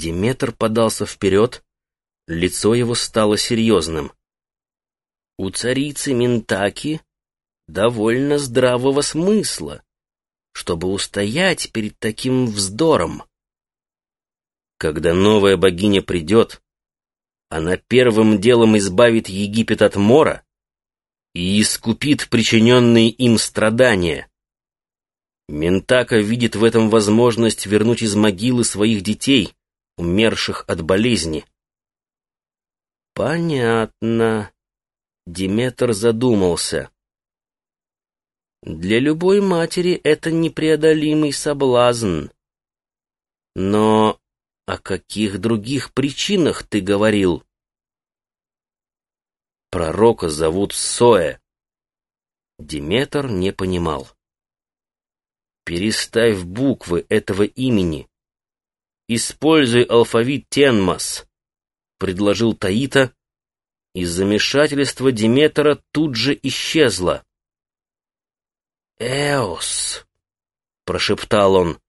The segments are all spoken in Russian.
Диметр подался вперед, лицо его стало серьезным. У царицы Ментаки довольно здравого смысла, чтобы устоять перед таким вздором. Когда новая богиня придет, она первым делом избавит Египет от мора и искупит причиненные им страдания. Ментака видит в этом возможность вернуть из могилы своих детей, умерших от болезни. Понятно. Диметр задумался. Для любой матери это непреодолимый соблазн. Но о каких других причинах ты говорил? Пророка зовут Соэ. Диметр не понимал. Переставь буквы этого имени. Используй алфавит Тенмас, предложил Таита, и замешательство Диметра тут же исчезло. «Эос!» — прошептал он.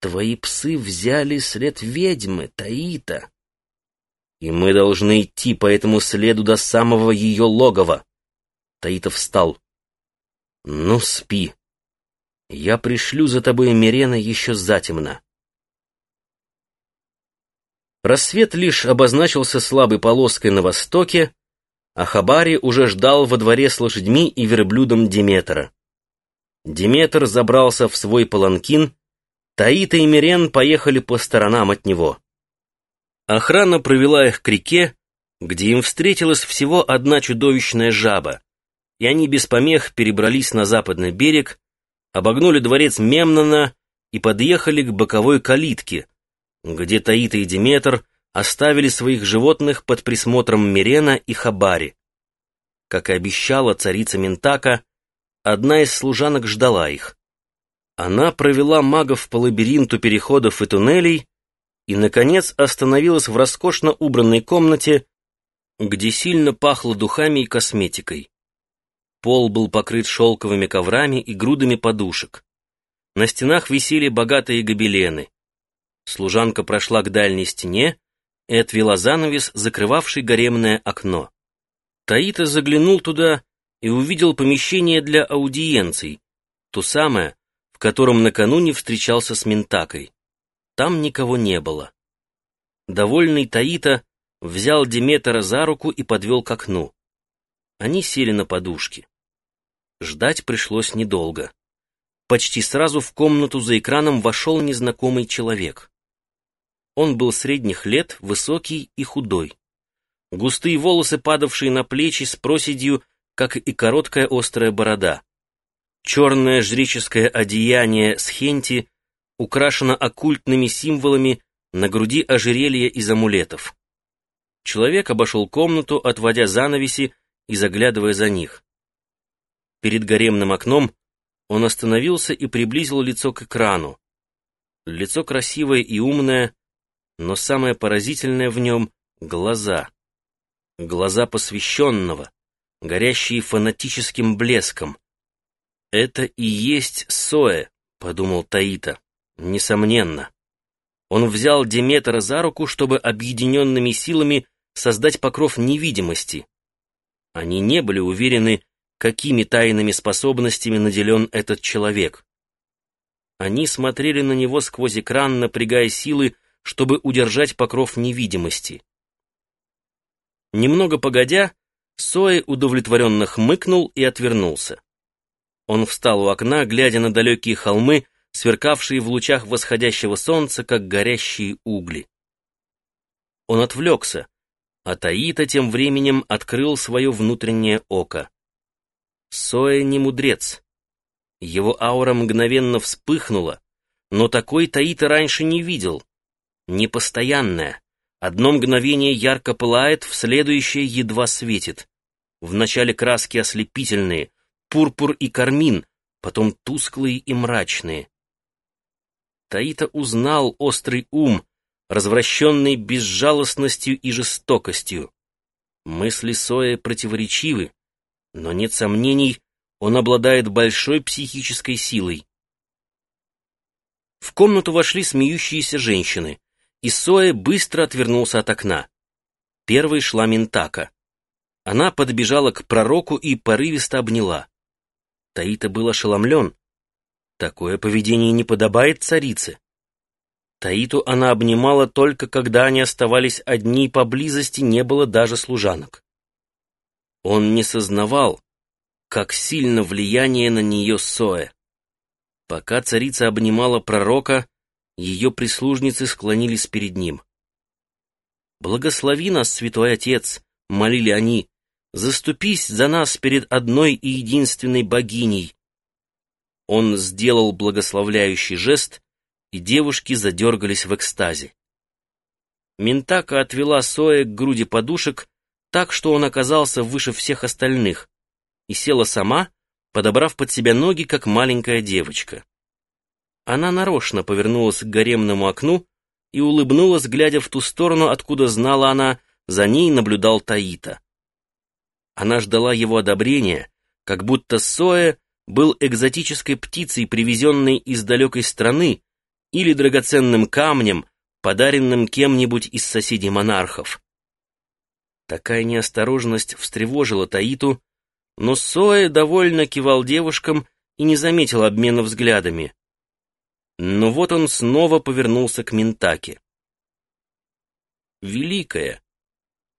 «Твои псы взяли след ведьмы, Таита, и мы должны идти по этому следу до самого ее логова». Таита встал. «Ну, спи. Я пришлю за тобой Мирена еще затемно». Рассвет лишь обозначился слабой полоской на востоке, а Хабари уже ждал во дворе с лошадьми и верблюдом Диметра. Диметр забрался в свой паланкин, Таита и Мирен поехали по сторонам от него. Охрана провела их к реке, где им встретилась всего одна чудовищная жаба, и они без помех перебрались на западный берег, обогнули дворец Мемнона и подъехали к боковой калитке, где Таита и Диметр оставили своих животных под присмотром Мирена и Хабари. Как и обещала царица Ментака, одна из служанок ждала их. Она провела магов по лабиринту переходов и туннелей и, наконец, остановилась в роскошно убранной комнате, где сильно пахло духами и косметикой. Пол был покрыт шелковыми коврами и грудами подушек. На стенах висели богатые гобелены. Служанка прошла к дальней стене и отвела занавес, закрывавший гаремное окно. Таита заглянул туда и увидел помещение для аудиенций, то самое, в котором накануне встречался с Ментакой. Там никого не было. Довольный Таита взял Деметра за руку и подвел к окну. Они сели на подушки. Ждать пришлось недолго. Почти сразу в комнату за экраном вошел незнакомый человек. Он был средних лет, высокий и худой. Густые волосы, падавшие на плечи с проседью, как и короткая острая борода. Черное жреческое одеяние с хенти украшено оккультными символами, на груди ожерелья из амулетов. Человек обошел комнату, отводя занавеси и заглядывая за них. Перед гаремным окном он остановился и приблизил лицо к экрану. Лицо красивое и умное, но самое поразительное в нем — глаза. Глаза посвященного, горящие фанатическим блеском. «Это и есть Соэ», — подумал Таита, — «несомненно». Он взял Деметра за руку, чтобы объединенными силами создать покров невидимости. Они не были уверены, какими тайными способностями наделен этот человек. Они смотрели на него сквозь экран, напрягая силы, чтобы удержать покров невидимости. Немного погодя, Сои удовлетворенно хмыкнул и отвернулся. Он встал у окна, глядя на далекие холмы, сверкавшие в лучах восходящего солнца, как горящие угли. Он отвлекся, а Таита тем временем открыл свое внутреннее око. Соя не мудрец. Его аура мгновенно вспыхнула, но такой Таита раньше не видел непостоянная. Одно мгновение ярко пылает, в следующее едва светит. Вначале краски ослепительные, пурпур и кармин, потом тусклые и мрачные. Таита узнал острый ум, развращенный безжалостностью и жестокостью. Мысли Соя противоречивы, но нет сомнений, он обладает большой психической силой. В комнату вошли смеющиеся женщины. И Соэ быстро отвернулся от окна. Первой шла Ментака. Она подбежала к пророку и порывисто обняла. Таита был ошеломлен. Такое поведение не подобает царице. Таиту она обнимала только когда они оставались одни, поблизости не было даже служанок. Он не сознавал, как сильно влияние на нее Соэ. Пока царица обнимала пророка, ее прислужницы склонились перед ним. «Благослови нас, святой отец!» — молили они. «Заступись за нас перед одной и единственной богиней!» Он сделал благословляющий жест, и девушки задергались в экстазе. Ментака отвела Соя к груди подушек, так что он оказался выше всех остальных, и села сама, подобрав под себя ноги, как маленькая девочка. Она нарочно повернулась к гаремному окну и улыбнулась, глядя в ту сторону, откуда знала она, за ней наблюдал Таита. Она ждала его одобрения, как будто Соя был экзотической птицей, привезенной из далекой страны, или драгоценным камнем, подаренным кем-нибудь из соседей монархов. Такая неосторожность встревожила Таиту, но Соя довольно кивал девушкам и не заметил обмена взглядами. Но вот он снова повернулся к Ментаке. «Великая,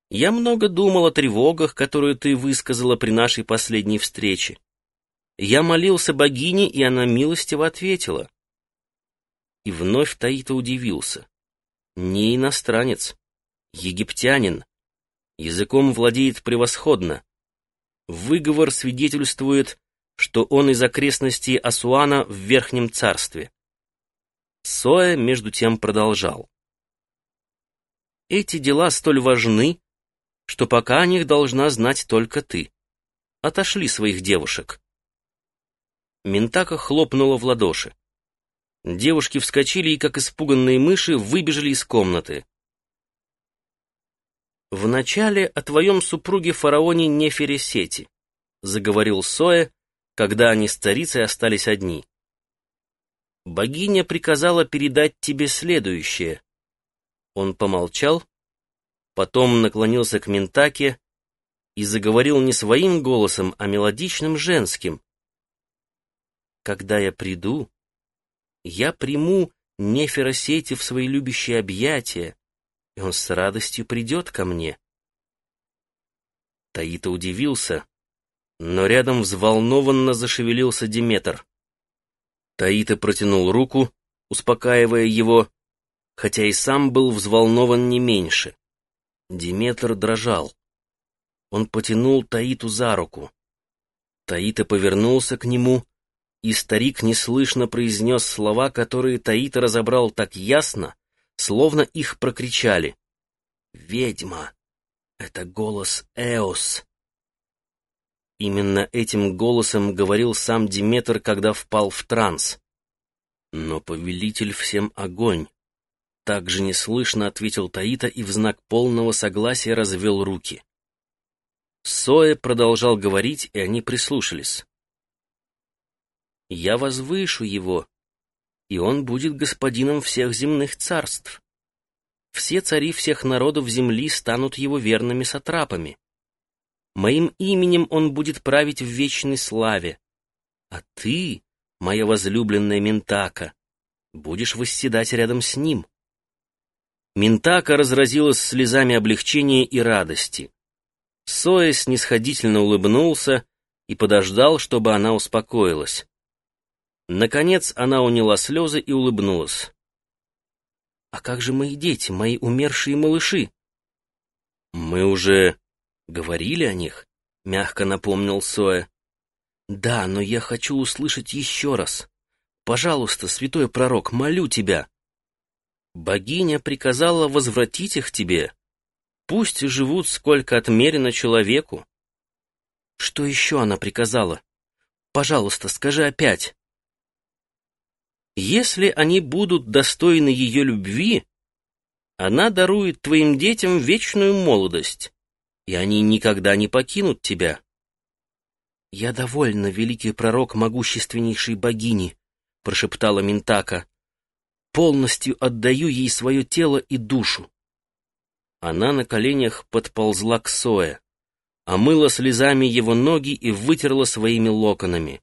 я много думал о тревогах, которые ты высказала при нашей последней встрече. Я молился богине, и она милостиво ответила. И вновь Таита удивился. Не иностранец, египтянин. Языком владеет превосходно. Выговор свидетельствует, что он из окрестностей Асуана в Верхнем Царстве. Соя, между тем, продолжал. Эти дела столь важны, что пока о них должна знать только ты. Отошли своих девушек. Ментака хлопнула в ладоши. Девушки вскочили и, как испуганные мыши, выбежали из комнаты. «Вначале о твоем супруге фараоне Нефересети», — заговорил Соя, когда они с царицей остались одни. «Богиня приказала передать тебе следующее». Он помолчал, потом наклонился к Ментаке и заговорил не своим голосом, а мелодичным женским. «Когда я приду, я приму Неферосети в свои любящие объятия, и он с радостью придет ко мне. Таита удивился, но рядом взволнованно зашевелился Диметр. Таита протянул руку, успокаивая его, хотя и сам был взволнован не меньше. Диметр дрожал. Он потянул Таиту за руку. Таита повернулся к нему и старик неслышно произнес слова, которые Таита разобрал так ясно, словно их прокричали. «Ведьма! Это голос Эос!» Именно этим голосом говорил сам Диметр, когда впал в транс. «Но повелитель всем огонь!» Так же неслышно ответил Таита и в знак полного согласия развел руки. Соэ продолжал говорить, и они прислушались я возвышу его, и он будет господином всех земных царств. Все цари всех народов земли станут его верными сатрапами. Моим именем он будет править в вечной славе. А ты, моя возлюбленная Ментака, будешь восседать рядом с ним. Ментака разразилась слезами облегчения и радости. Соя снисходительно улыбнулся и подождал, чтобы она успокоилась. Наконец она уняла слезы и улыбнулась. «А как же мои дети, мои умершие малыши?» «Мы уже говорили о них», — мягко напомнил Соя. «Да, но я хочу услышать еще раз. Пожалуйста, святой пророк, молю тебя». «Богиня приказала возвратить их тебе. Пусть живут, сколько отмерено человеку». «Что еще она приказала? Пожалуйста, скажи опять». Если они будут достойны ее любви, она дарует твоим детям вечную молодость, и они никогда не покинут тебя. «Я довольна, великий пророк могущественнейшей богини», — прошептала Ментака. полностью отдаю ей свое тело и душу. Она на коленях подползла к Сое, омыла слезами его ноги и вытерла своими локонами.